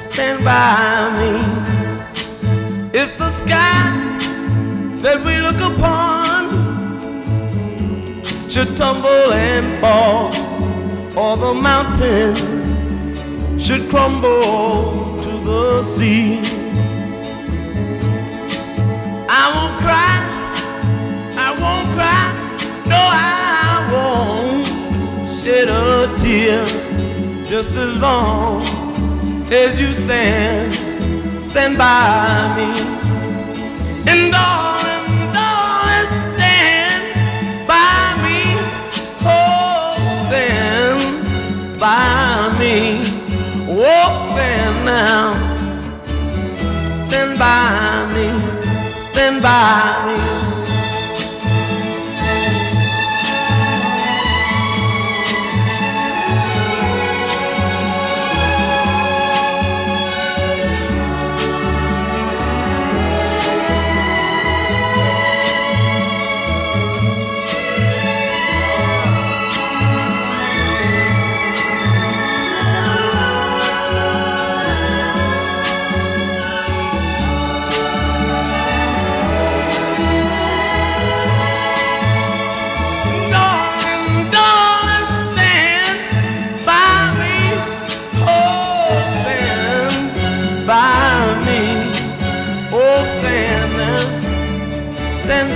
Stand by me. If the sky that we look upon should tumble and fall, or the mountain should crumble to the sea. I won't cry, I won't cry, no, I won't shed a tear just as long as you stand, stand by me. And darling, darling, stand by me. Oh, stand by me. Oh, stand now. Stand by me. Stand by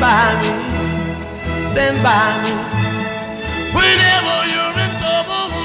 by me, stand by me whenever you're in trouble.